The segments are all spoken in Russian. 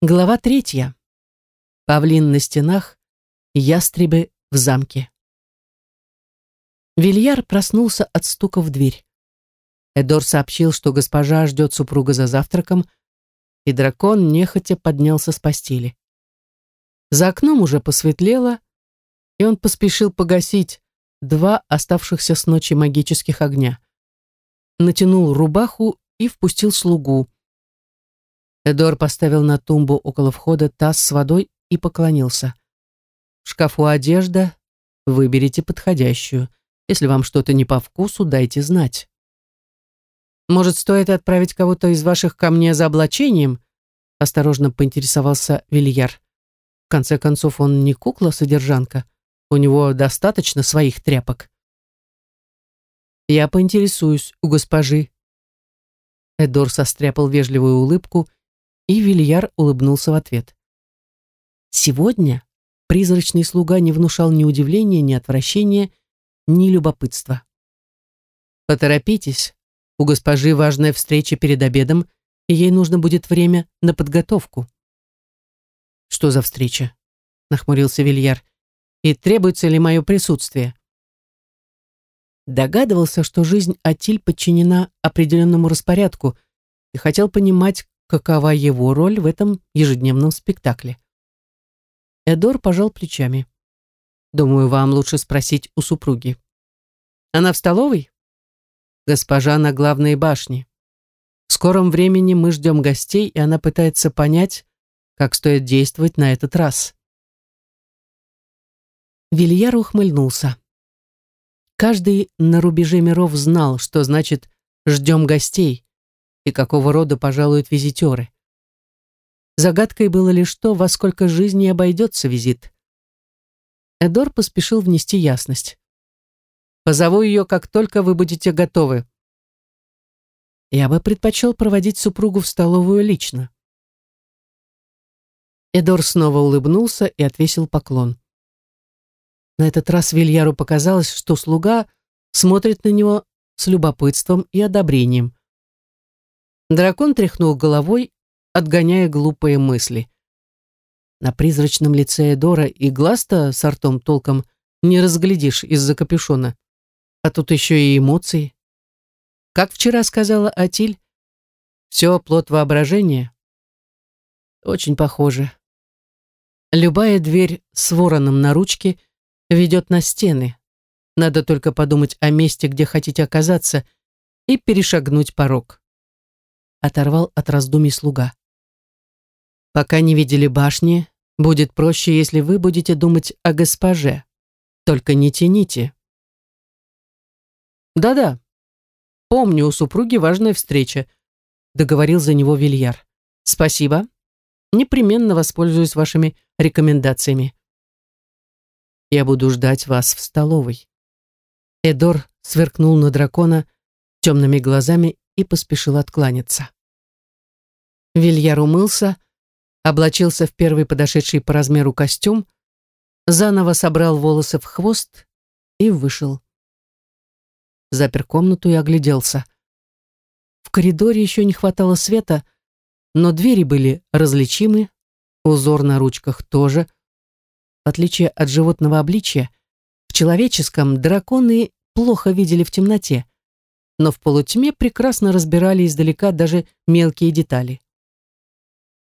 Глава третья. Павлин на стенах, ястребы в замке. Вильяр проснулся от стука в дверь. Эдор сообщил, что госпожа ждет супруга за завтраком, и дракон нехотя поднялся с постели. За окном уже посветлело, и он поспешил погасить два оставшихся с ночи магических огня. Натянул рубаху и впустил слугу. Эдор поставил на тумбу около входа таз с водой и поклонился. В шкафу одежда, выберите подходящую. Если вам что-то не по вкусу, дайте знать. Может, стоит отправить кого-то из ваших ко мне за облачением? Осторожно поинтересовался Вильяр. В конце концов, он не кукла-содержанка. У него достаточно своих тряпок. Я поинтересуюсь у госпожи. Эдор состряпал вежливую улыбку и Вильяр улыбнулся в ответ. Сегодня призрачный слуга не внушал ни удивления, ни отвращения, ни любопытства. «Поторопитесь, у госпожи важная встреча перед обедом, и ей нужно будет время на подготовку». «Что за встреча?» — нахмурился Вильяр. «И требуется ли мое присутствие?» Догадывался, что жизнь Атиль подчинена определенному распорядку и хотел понимать, какова его роль в этом ежедневном спектакле. Эдор пожал плечами. «Думаю, вам лучше спросить у супруги». «Она в столовой?» «Госпожа на главной башне. В скором времени мы ждем гостей, и она пытается понять, как стоит действовать на этот раз». Вильяр ухмыльнулся. Каждый на рубеже миров знал, что значит «ждем гостей», и какого рода пожалуют визитеры. Загадкой было лишь то, во сколько жизней обойдется визит. Эдор поспешил внести ясность. «Позову ее, как только вы будете готовы». «Я бы предпочел проводить супругу в столовую лично». Эдор снова улыбнулся и отвесил поклон. На этот раз Вильяру показалось, что слуга смотрит на него с любопытством и одобрением. Дракон тряхнул головой, отгоняя глупые мысли. На призрачном лице Эдора и глаз-то с ртом толком не разглядишь из-за капюшона. А тут еще и эмоции. Как вчера сказала Атиль, все плод воображения. Очень похоже. Любая дверь с вороном на ручке ведет на стены. Надо только подумать о месте, где хотите оказаться, и перешагнуть порог оторвал от раздумий слуга. «Пока не видели башни, будет проще, если вы будете думать о госпоже. Только не тяните». «Да-да, помню, у супруги важная встреча», договорил за него Вильяр. «Спасибо. Непременно воспользуюсь вашими рекомендациями». «Я буду ждать вас в столовой». Эдор сверкнул на дракона темными глазами и поспешил откланяться. Вильяр умылся, облачился в первый подошедший по размеру костюм, заново собрал волосы в хвост и вышел. Запер комнату и огляделся. В коридоре еще не хватало света, но двери были различимы, узор на ручках тоже. В отличие от животного обличия, в человеческом драконы плохо видели в темноте, но в полутьме прекрасно разбирали издалека даже мелкие детали.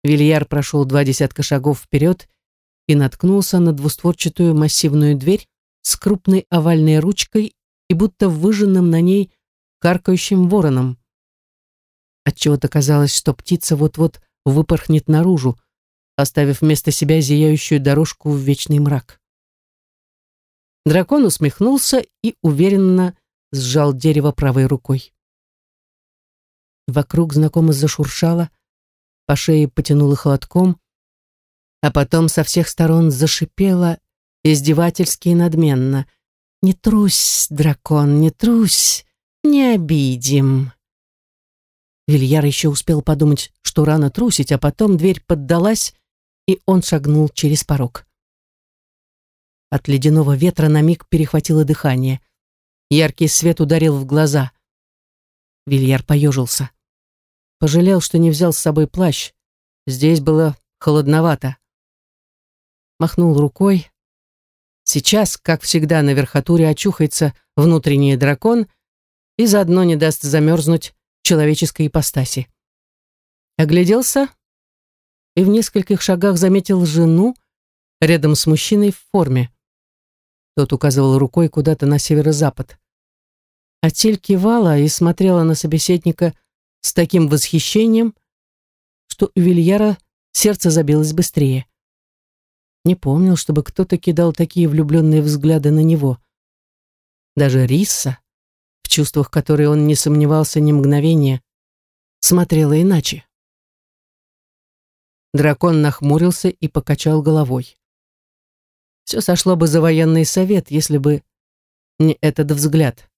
Вильяр прошел два десятка шагов вперед и наткнулся на двустворчатую массивную дверь с крупной овальной ручкой и будто выжженным на ней каркающим вороном. Отчего-то казалось, что птица вот-вот выпорхнет наружу, оставив вместо себя зияющую дорожку в вечный мрак. Дракон усмехнулся и уверенно сжал дерево правой рукой. Вокруг знакомо зашуршало, по шее потянуло холодком, а потом со всех сторон зашипело издевательски и надменно. «Не трусь, дракон, не трусь, не обидим». Вильяр еще успел подумать, что рано трусить, а потом дверь поддалась, и он шагнул через порог. От ледяного ветра на миг перехватило дыхание. Яркий свет ударил в глаза. Вильяр поежился. Пожалел, что не взял с собой плащ. Здесь было холодновато. Махнул рукой. Сейчас, как всегда, на верхотуре очухается внутренний дракон и заодно не даст замерзнуть человеческой ипостаси. Огляделся и в нескольких шагах заметил жену рядом с мужчиной в форме. Тот указывал рукой куда-то на северо-запад. Атель кивала и смотрела на собеседника с таким восхищением, что у Вильяра сердце забилось быстрее. Не помнил, чтобы кто-то кидал такие влюбленные взгляды на него. Даже Рисса, в чувствах которой он не сомневался ни мгновения, смотрела иначе. Дракон нахмурился и покачал головой. Все сошло бы за военный совет, если бы не этот взгляд.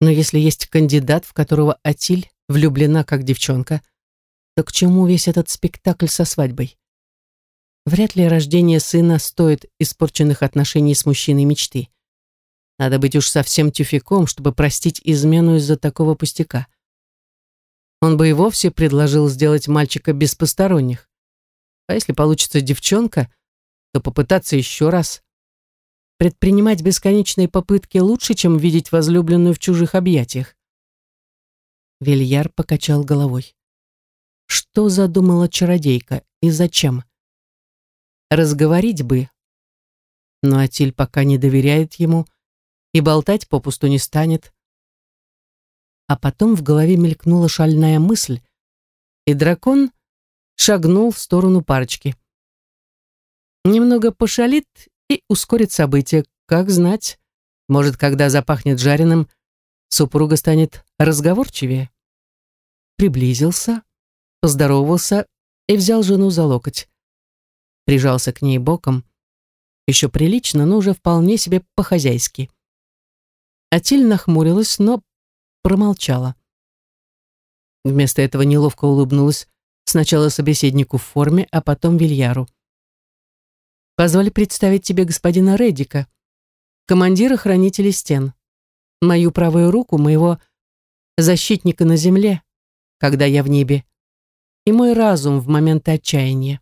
Но если есть кандидат, в которого Атиль влюблена как девчонка, то к чему весь этот спектакль со свадьбой? Вряд ли рождение сына стоит испорченных отношений с мужчиной мечты. Надо быть уж совсем тюфяком, чтобы простить измену из-за такого пустяка. Он бы и вовсе предложил сделать мальчика без посторонних. А если получится девчонка, то попытаться еще раз. Предпринимать бесконечные попытки лучше, чем видеть возлюбленную в чужих объятиях. Вильяр покачал головой. Что задумала чародейка и зачем? Разговорить бы. Но Атиль пока не доверяет ему и болтать попусту не станет а потом в голове мелькнула шальная мысль, и дракон шагнул в сторону парочки. Немного пошалит и ускорит события, как знать. Может, когда запахнет жареным, супруга станет разговорчивее. Приблизился, поздоровался и взял жену за локоть. Прижался к ней боком. Еще прилично, но уже вполне себе по-хозяйски. Атиль нахмурилась, но промолчала. Вместо этого неловко улыбнулась сначала собеседнику в форме, а потом Вильяру. «Позволь представить тебе господина Реддика, командира хранителей стен, мою правую руку, моего защитника на земле, когда я в небе, и мой разум в моменты отчаяния.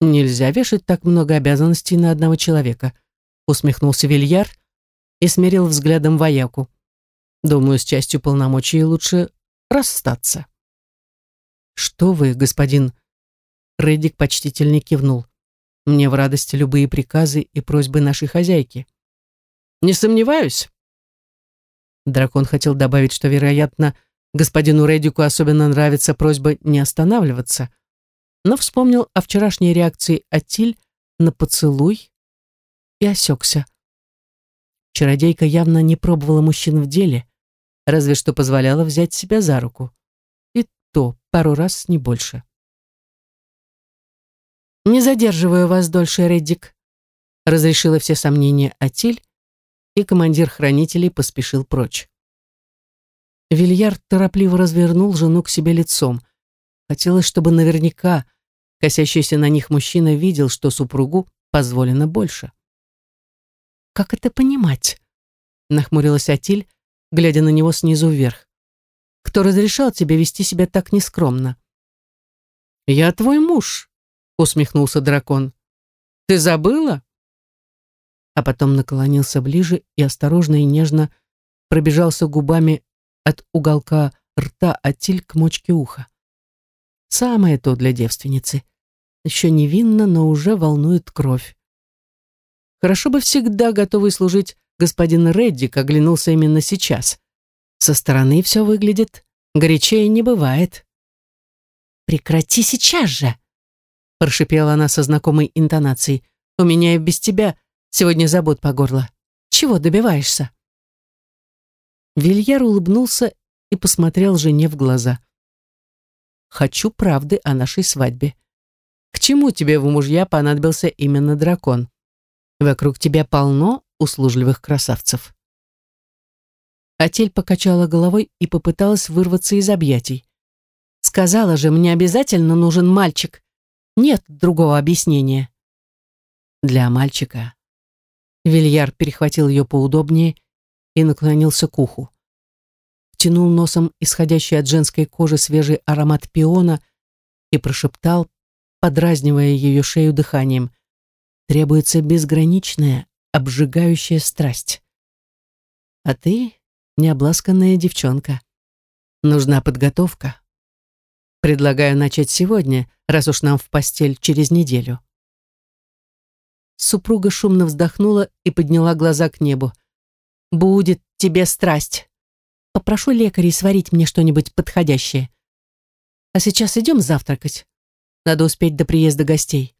Нельзя вешать так много обязанностей на одного человека, усмехнулся Вильяр и смерил взглядом вояку. Думаю, с частью полномочий лучше расстаться. Что вы, господин? Реддик почтительно кивнул. Мне в радости любые приказы и просьбы нашей хозяйки. Не сомневаюсь. Дракон хотел добавить, что, вероятно, господину Реддику особенно нравится просьба не останавливаться, но вспомнил о вчерашней реакции Атиль на поцелуй и осекся. Чародейка явно не пробовала мужчин в деле, разве что позволяла взять себя за руку. И то пару раз, не больше. «Не задерживаю вас дольше, Реддик», — разрешила все сомнения Атиль, и командир хранителей поспешил прочь. Вильяр торопливо развернул жену к себе лицом. Хотелось, чтобы наверняка косящийся на них мужчина видел, что супругу позволено больше. «Как это понимать?» — нахмурилась Атиль, глядя на него снизу вверх. «Кто разрешал тебе вести себя так нескромно?» «Я твой муж», — усмехнулся дракон. «Ты забыла?» А потом наклонился ближе и осторожно и нежно пробежался губами от уголка рта Атиль к мочке уха. Самое то для девственницы. Еще невинно, но уже волнует кровь. Хорошо бы всегда готовый служить господин Реддик оглянулся именно сейчас. Со стороны все выглядит, горячее не бывает. «Прекрати сейчас же!» Прошипела она со знакомой интонацией. «У меня и без тебя сегодня забот по горло. Чего добиваешься?» Вильяр улыбнулся и посмотрел жене в глаза. «Хочу правды о нашей свадьбе. К чему тебе в мужья понадобился именно дракон? Вокруг тебя полно услужливых красавцев. Атель покачала головой и попыталась вырваться из объятий. «Сказала же, мне обязательно нужен мальчик. Нет другого объяснения». «Для мальчика». Вильяр перехватил ее поудобнее и наклонился к уху. Втянул носом исходящий от женской кожи свежий аромат пиона и прошептал, подразнивая ее шею дыханием. Требуется безграничная, обжигающая страсть. А ты необласканная девчонка. Нужна подготовка. Предлагаю начать сегодня, раз уж нам в постель через неделю. Супруга шумно вздохнула и подняла глаза к небу. «Будет тебе страсть. Попрошу лекарей сварить мне что-нибудь подходящее. А сейчас идем завтракать. Надо успеть до приезда гостей».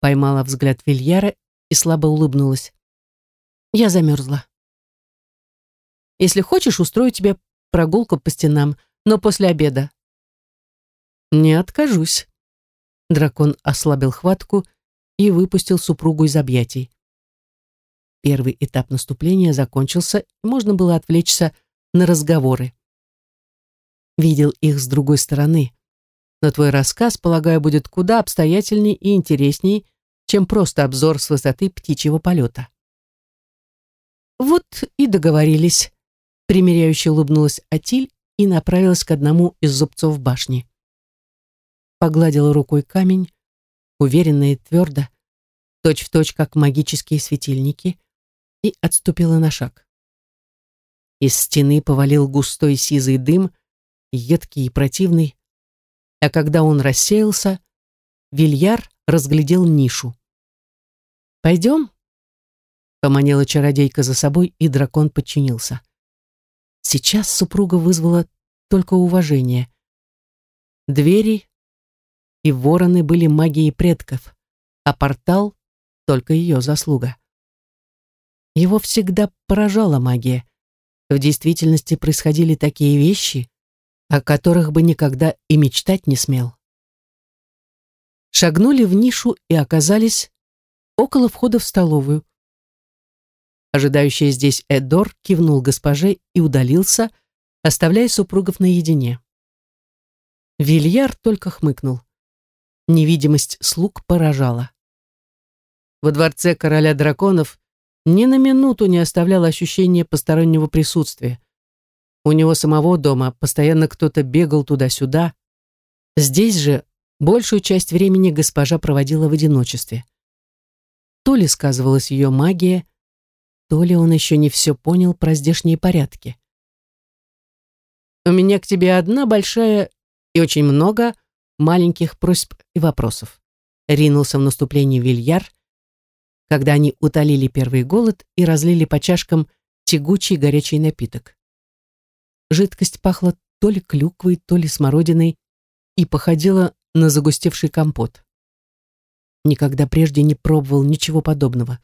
Поймала взгляд Вильяра и слабо улыбнулась. «Я замерзла. Если хочешь, устрою тебе прогулку по стенам, но после обеда». «Не откажусь». Дракон ослабил хватку и выпустил супругу из объятий. Первый этап наступления закончился, и можно было отвлечься на разговоры. Видел их с другой стороны, но твой рассказ, полагаю, будет куда обстоятельней и интересней, чем просто обзор с высоты птичьего полета. Вот и договорились. Примеряюще улыбнулась Атиль и направилась к одному из зубцов башни. Погладила рукой камень, уверенно и твердо, точь-в-точь, как магические светильники, и отступила на шаг. Из стены повалил густой сизый дым, едкий и противный, а когда он рассеялся, Вильяр разглядел нишу. «Пойдем?» — поманила чародейка за собой, и дракон подчинился. Сейчас супруга вызвала только уважение. Двери и вороны были магией предков, а портал — только ее заслуга. Его всегда поражала магия. В действительности происходили такие вещи, о которых бы никогда и мечтать не смел. Шагнули в нишу и оказались около входа в столовую. Ожидающий здесь Эдор кивнул госпоже и удалился, оставляя супругов наедине. Вильяр только хмыкнул. Невидимость слуг поражала. Во дворце короля драконов ни на минуту не оставлял ощущения постороннего присутствия. У него самого дома постоянно кто-то бегал туда-сюда. Здесь же большую часть времени госпожа проводила в одиночестве. То ли сказывалась ее магия, то ли он еще не все понял про здешние порядки. «У меня к тебе одна большая и очень много маленьких просьб и вопросов», ринулся в наступление Вильяр, когда они утолили первый голод и разлили по чашкам тягучий горячий напиток. Жидкость пахла то ли клюквой, то ли смородиной и походила на загустевший компот. Никогда прежде не пробовал ничего подобного.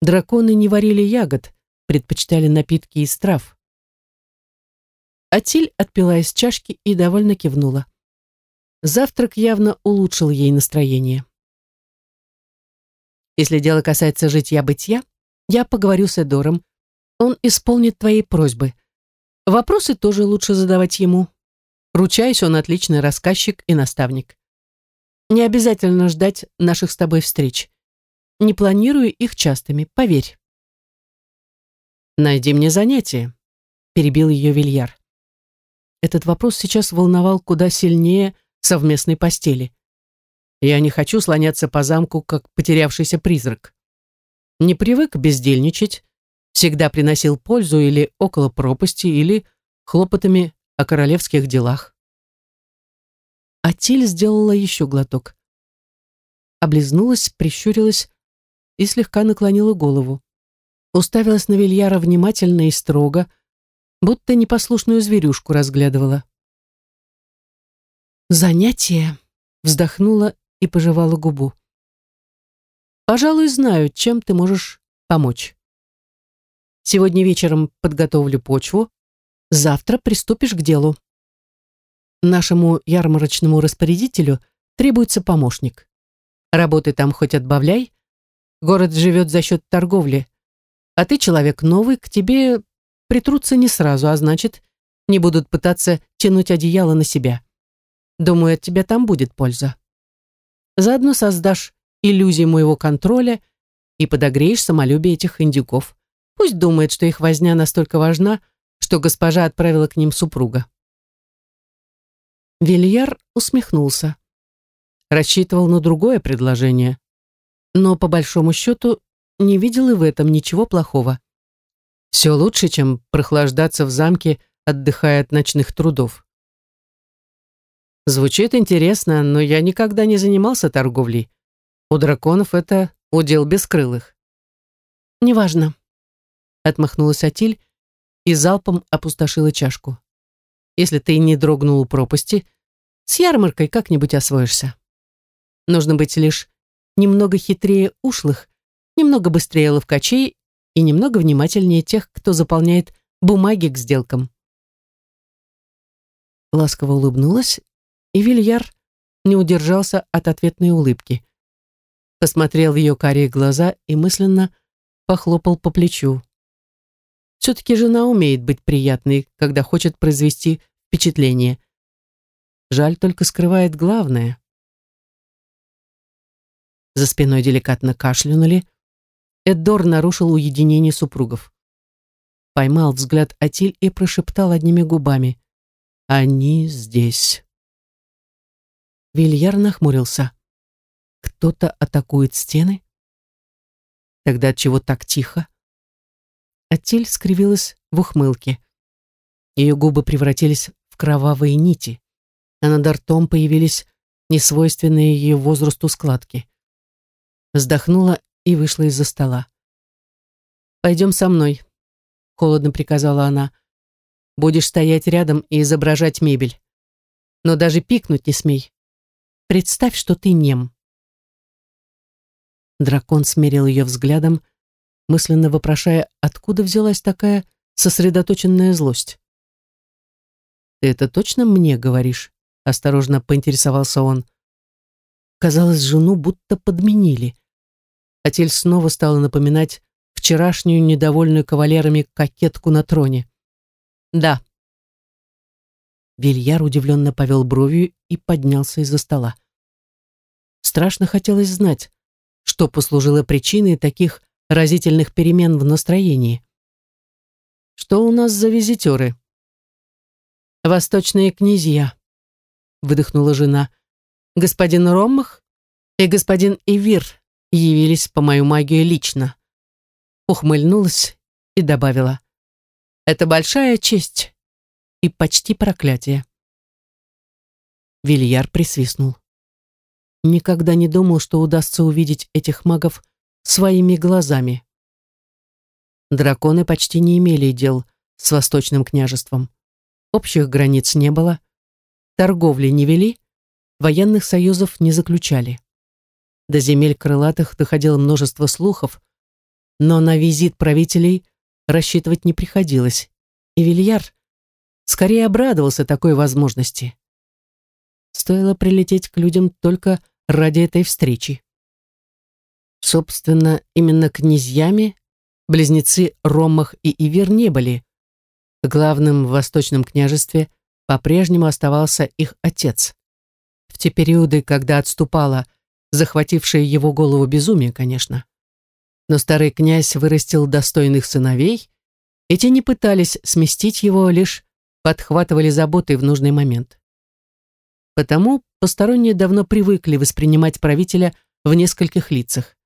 Драконы не варили ягод, предпочитали напитки из трав. Атиль отпила из чашки и довольно кивнула. Завтрак явно улучшил ей настроение. Если дело касается житья-бытия, я поговорю с Эдором. Он исполнит твои просьбы. Вопросы тоже лучше задавать ему. Ручаюсь, он отличный рассказчик и наставник. Не обязательно ждать наших с тобой встреч. Не планирую их частыми, поверь. «Найди мне занятие», — перебил ее Вильяр. Этот вопрос сейчас волновал куда сильнее совместной постели. Я не хочу слоняться по замку, как потерявшийся призрак. Не привык бездельничать, всегда приносил пользу или около пропасти, или хлопотами о королевских делах. Атиль сделала еще глоток. Облизнулась, прищурилась и слегка наклонила голову. Уставилась на Вильяра внимательно и строго, будто непослушную зверюшку разглядывала. «Занятие!» — вздохнула и пожевала губу. «Пожалуй, знаю, чем ты можешь помочь. Сегодня вечером подготовлю почву, завтра приступишь к делу. Нашему ярмарочному распорядителю требуется помощник. Работы там хоть отбавляй, Город живет за счет торговли. А ты человек новый, к тебе притрутся не сразу, а значит, не будут пытаться тянуть одеяло на себя. Думаю, от тебя там будет польза. Заодно создашь иллюзии моего контроля и подогреешь самолюбие этих индюков. Пусть думает, что их возня настолько важна, что госпожа отправила к ним супруга. Вильяр усмехнулся. Рассчитывал на другое предложение, но по большому счету не видел и в этом ничего плохого. Все лучше, чем прохлаждаться в замке, отдыхая от ночных трудов. Звучит интересно, но я никогда не занимался торговлей. У драконов это удел бескрылых. Неважно. Отмахнулась Атиль и залпом опустошила чашку. Если ты не дрогнул у пропасти, с ярмаркой как-нибудь освоишься. Нужно быть лишь немного хитрее ушлых, немного быстрее ловкачей и немного внимательнее тех, кто заполняет бумаги к сделкам. Ласково улыбнулась, и Вильяр не удержался от ответной улыбки. Посмотрел в ее карие глаза и мысленно похлопал по плечу. Все-таки жена умеет быть приятной, когда хочет произвести впечатление. Жаль, только скрывает главное. За спиной деликатно кашлянули, Эддор нарушил уединение супругов. Поймал взгляд Атиль и прошептал одними губами. «Они здесь». Вильяр нахмурился. «Кто-то атакует стены?» «Тогда чего так тихо?» Атиль скривилась в ухмылке. Ее губы превратились в кровавые нити, а над ртом появились несвойственные ее возрасту складки. Вздохнула и вышла из-за стола. «Пойдем со мной», — холодно приказала она. «Будешь стоять рядом и изображать мебель. Но даже пикнуть не смей. Представь, что ты нем». Дракон смерил ее взглядом, мысленно вопрошая, откуда взялась такая сосредоточенная злость. «Ты это точно мне говоришь?» — осторожно поинтересовался он. Казалось, жену будто подменили. Атель снова стала напоминать вчерашнюю недовольную кавалерами кокетку на троне. «Да». Вильяр удивленно повел бровью и поднялся из-за стола. Страшно хотелось знать, что послужило причиной таких разительных перемен в настроении. «Что у нас за визитеры?» «Восточные князья», — выдохнула жена. «Господин Роммах и господин Ивир явились по мою магию лично. Ухмыльнулась и добавила. Это большая честь и почти проклятие. Вильяр присвистнул. Никогда не думал, что удастся увидеть этих магов своими глазами. Драконы почти не имели дел с Восточным княжеством. Общих границ не было, торговли не вели, военных союзов не заключали. До земель крылатых доходило множество слухов, но на визит правителей рассчитывать не приходилось, и Вильяр скорее обрадовался такой возможности. Стоило прилететь к людям только ради этой встречи. Собственно, именно князьями близнецы Ромах и Ивер не были. Главным в Восточном княжестве по-прежнему оставался их отец. В те периоды, когда отступала захватившее его голову безумие, конечно. Но старый князь вырастил достойных сыновей, и те не пытались сместить его, лишь подхватывали заботы в нужный момент. Потому посторонние давно привыкли воспринимать правителя в нескольких лицах.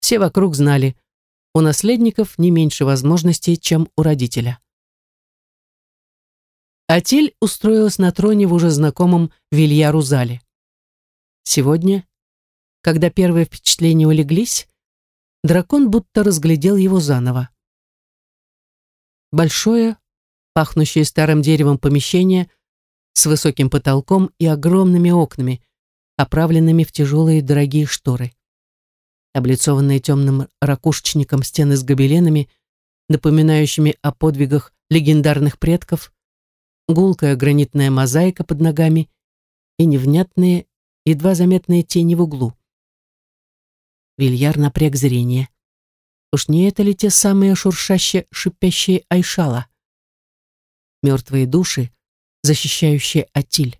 Все вокруг знали, у наследников не меньше возможностей, чем у родителя. Атель устроилась на троне в уже знакомом Вильяру зале. Сегодня когда первые впечатления улеглись, дракон будто разглядел его заново. Большое, пахнущее старым деревом помещение с высоким потолком и огромными окнами, оправленными в тяжелые дорогие шторы. Облицованные темным ракушечником стены с гобеленами, напоминающими о подвигах легендарных предков, гулкая гранитная мозаика под ногами и невнятные, едва заметные тени в углу. Вильяр напряг зрение. Уж не это ли те самые шуршащие, шипящие айшала? Мертвые души, защищающие Атиль.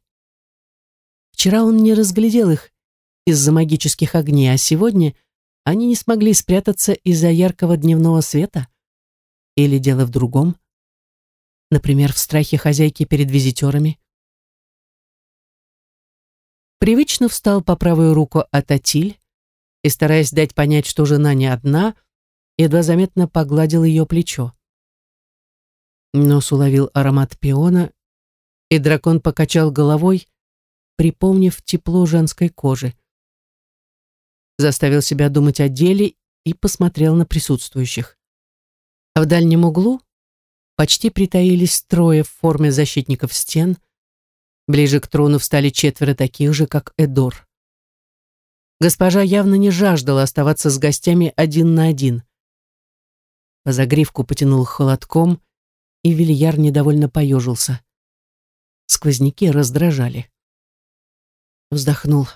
Вчера он не разглядел их из-за магических огней, а сегодня они не смогли спрятаться из-за яркого дневного света? Или дело в другом? Например, в страхе хозяйки перед визитерами? Привычно встал по правую руку от Атиль и, стараясь дать понять, что жена не одна, едва заметно погладил ее плечо. Нос уловил аромат пиона, и дракон покачал головой, припомнив тепло женской кожи. Заставил себя думать о деле и посмотрел на присутствующих. А в дальнем углу почти притаились трое в форме защитников стен. Ближе к трону встали четверо таких же, как Эдор. Госпожа явно не жаждала оставаться с гостями один на один. По загривку потянул холодком, и Вильяр недовольно поежился. Сквозняки раздражали. Вздохнул.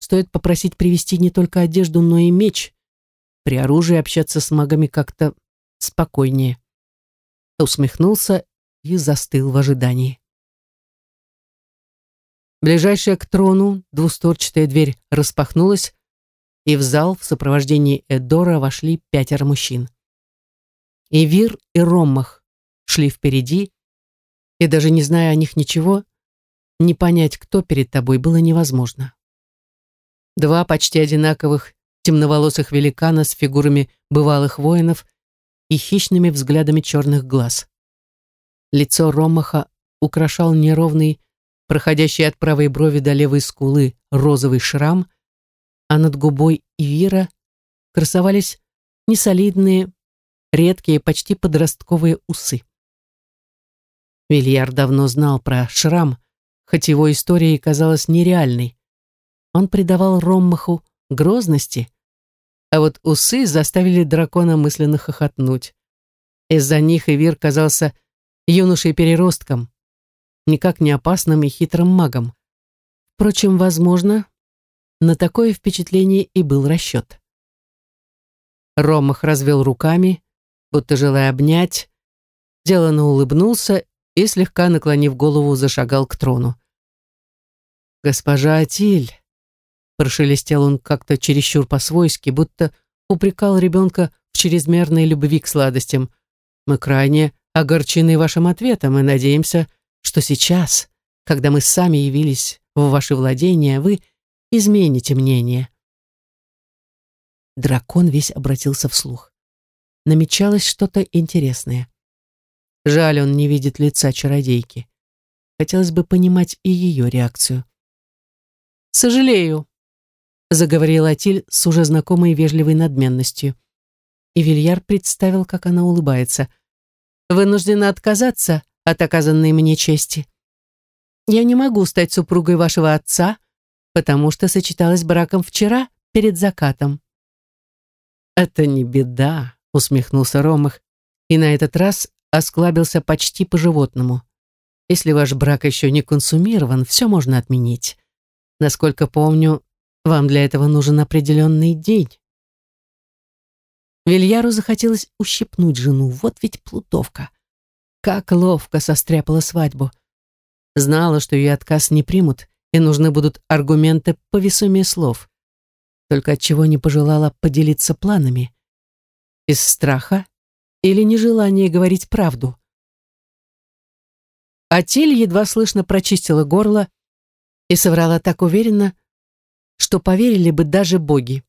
Стоит попросить привезти не только одежду, но и меч. При оружии общаться с магами как-то спокойнее. Усмехнулся и застыл в ожидании. Ближайшая к трону двустворчатая дверь распахнулась, и в зал в сопровождении Эдора вошли пятеро мужчин. Ивир и Роммах шли впереди, и даже не зная о них ничего, не понять, кто перед тобой, было невозможно. Два почти одинаковых темноволосых великана с фигурами бывалых воинов и хищными взглядами черных глаз. Лицо Ромаха украшал неровный, проходящий от правой брови до левой скулы розовый шрам, а над губой Ивира красовались несолидные, редкие, почти подростковые усы. Вильяр давно знал про шрам, хоть его история и казалась нереальной. Он придавал Роммаху грозности, а вот усы заставили дракона мысленно хохотнуть. Из-за них Ивир казался юношей-переростком, никак не опасным и хитрым магом. Впрочем, возможно, на такое впечатление и был расчет. Ромах развел руками, будто желая обнять, делано улыбнулся и, слегка наклонив голову, зашагал к трону. «Госпожа Атиль!» Прошелестел он как-то чересчур по-свойски, будто упрекал ребенка в чрезмерной любви к сладостям. «Мы крайне огорчены вашим ответом и надеемся, что сейчас, когда мы сами явились в ваши владения, вы измените мнение». Дракон весь обратился вслух. Намечалось что-то интересное. Жаль, он не видит лица чародейки. Хотелось бы понимать и ее реакцию. «Сожалею», — заговорила Атиль с уже знакомой вежливой надменностью. И Вильяр представил, как она улыбается. «Вынуждена отказаться от оказанной мне чести. Я не могу стать супругой вашего отца, потому что сочеталась браком вчера перед закатом». «Это не беда», — усмехнулся Ромах, и на этот раз осклабился почти по-животному. Если ваш брак еще не консумирован, все можно отменить. Насколько помню, вам для этого нужен определенный день. Вильяру захотелось ущипнуть жену, вот ведь плутовка. Как ловко состряпала свадьбу. Знала, что ее отказ не примут, и нужны будут аргументы по весомее слов. Только от чего не пожелала поделиться планами. Из страха или нежелание говорить правду. Атиль едва слышно прочистила горло и соврала так уверенно, что поверили бы даже боги.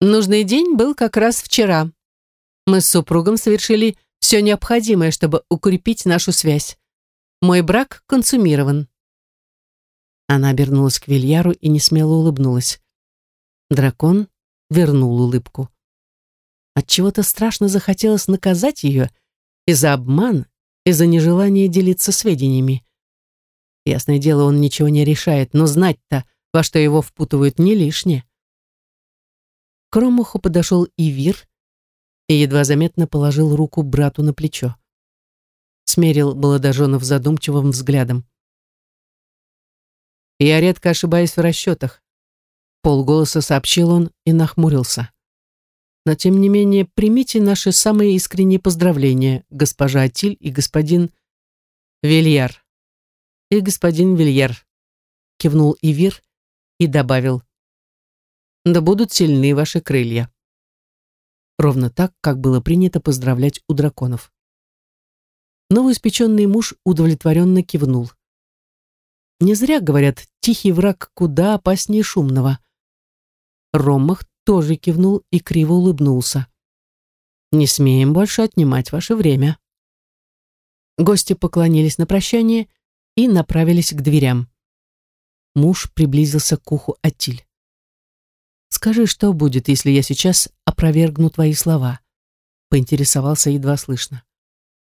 Нужный день был как раз вчера. Мы с супругом совершили все необходимое, чтобы укрепить нашу связь. Мой брак консумирован. Она обернулась к Вильяру и несмело улыбнулась. Дракон вернул улыбку. Отчего-то страшно захотелось наказать ее и за обман, и за нежелание делиться сведениями. Ясное дело, он ничего не решает, но знать-то, во что его впутывают, не лишнее. К Ромуху подошел Ивир и едва заметно положил руку брату на плечо. Смерил молодоженов задумчивым взглядом. «Я редко ошибаюсь в расчетах», — полголоса сообщил он и нахмурился. Но, тем не менее, примите наши самые искренние поздравления, госпожа Атиль и господин Вильяр. И господин Вильяр, кивнул Ивир и добавил, да будут сильны ваши крылья. Ровно так, как было принято поздравлять у драконов. Новоиспеченный муж удовлетворенно кивнул. Не зря говорят, тихий враг куда опаснее шумного. Ромах тоже кивнул и криво улыбнулся. «Не смеем больше отнимать ваше время». Гости поклонились на прощание и направились к дверям. Муж приблизился к уху Атиль. «Скажи, что будет, если я сейчас опровергну твои слова?» Поинтересовался едва слышно.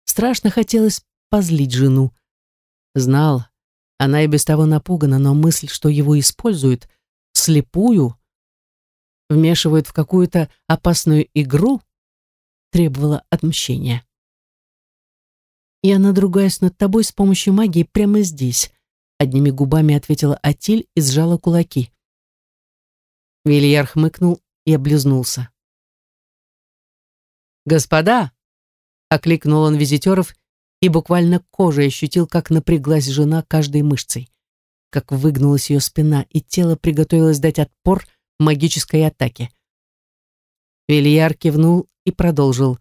Страшно хотелось позлить жену. Знал, она и без того напугана, но мысль, что его используют слепую, вмешивают в какую-то опасную игру, требовала отмщения. «Я надругаюсь над тобой с помощью магии прямо здесь», одними губами ответила Атиль и сжала кулаки. Вильяр хмыкнул и облизнулся. «Господа!» — окликнул он визитеров и буквально кожей ощутил, как напряглась жена каждой мышцей, как выгнулась ее спина, и тело приготовилось дать отпор магической атаке. Вильяр кивнул и продолжил.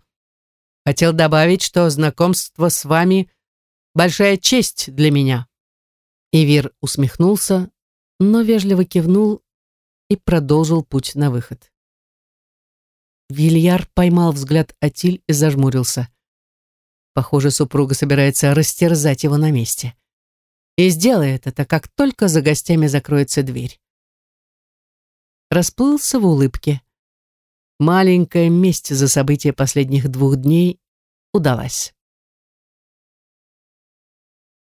«Хотел добавить, что знакомство с вами — большая честь для меня». Ивир усмехнулся, но вежливо кивнул и продолжил путь на выход. Вильяр поймал взгляд Атиль и зажмурился. Похоже, супруга собирается растерзать его на месте. И сделает это, как только за гостями закроется дверь. Расплылся в улыбке. Маленькая месть за события последних двух дней удалась.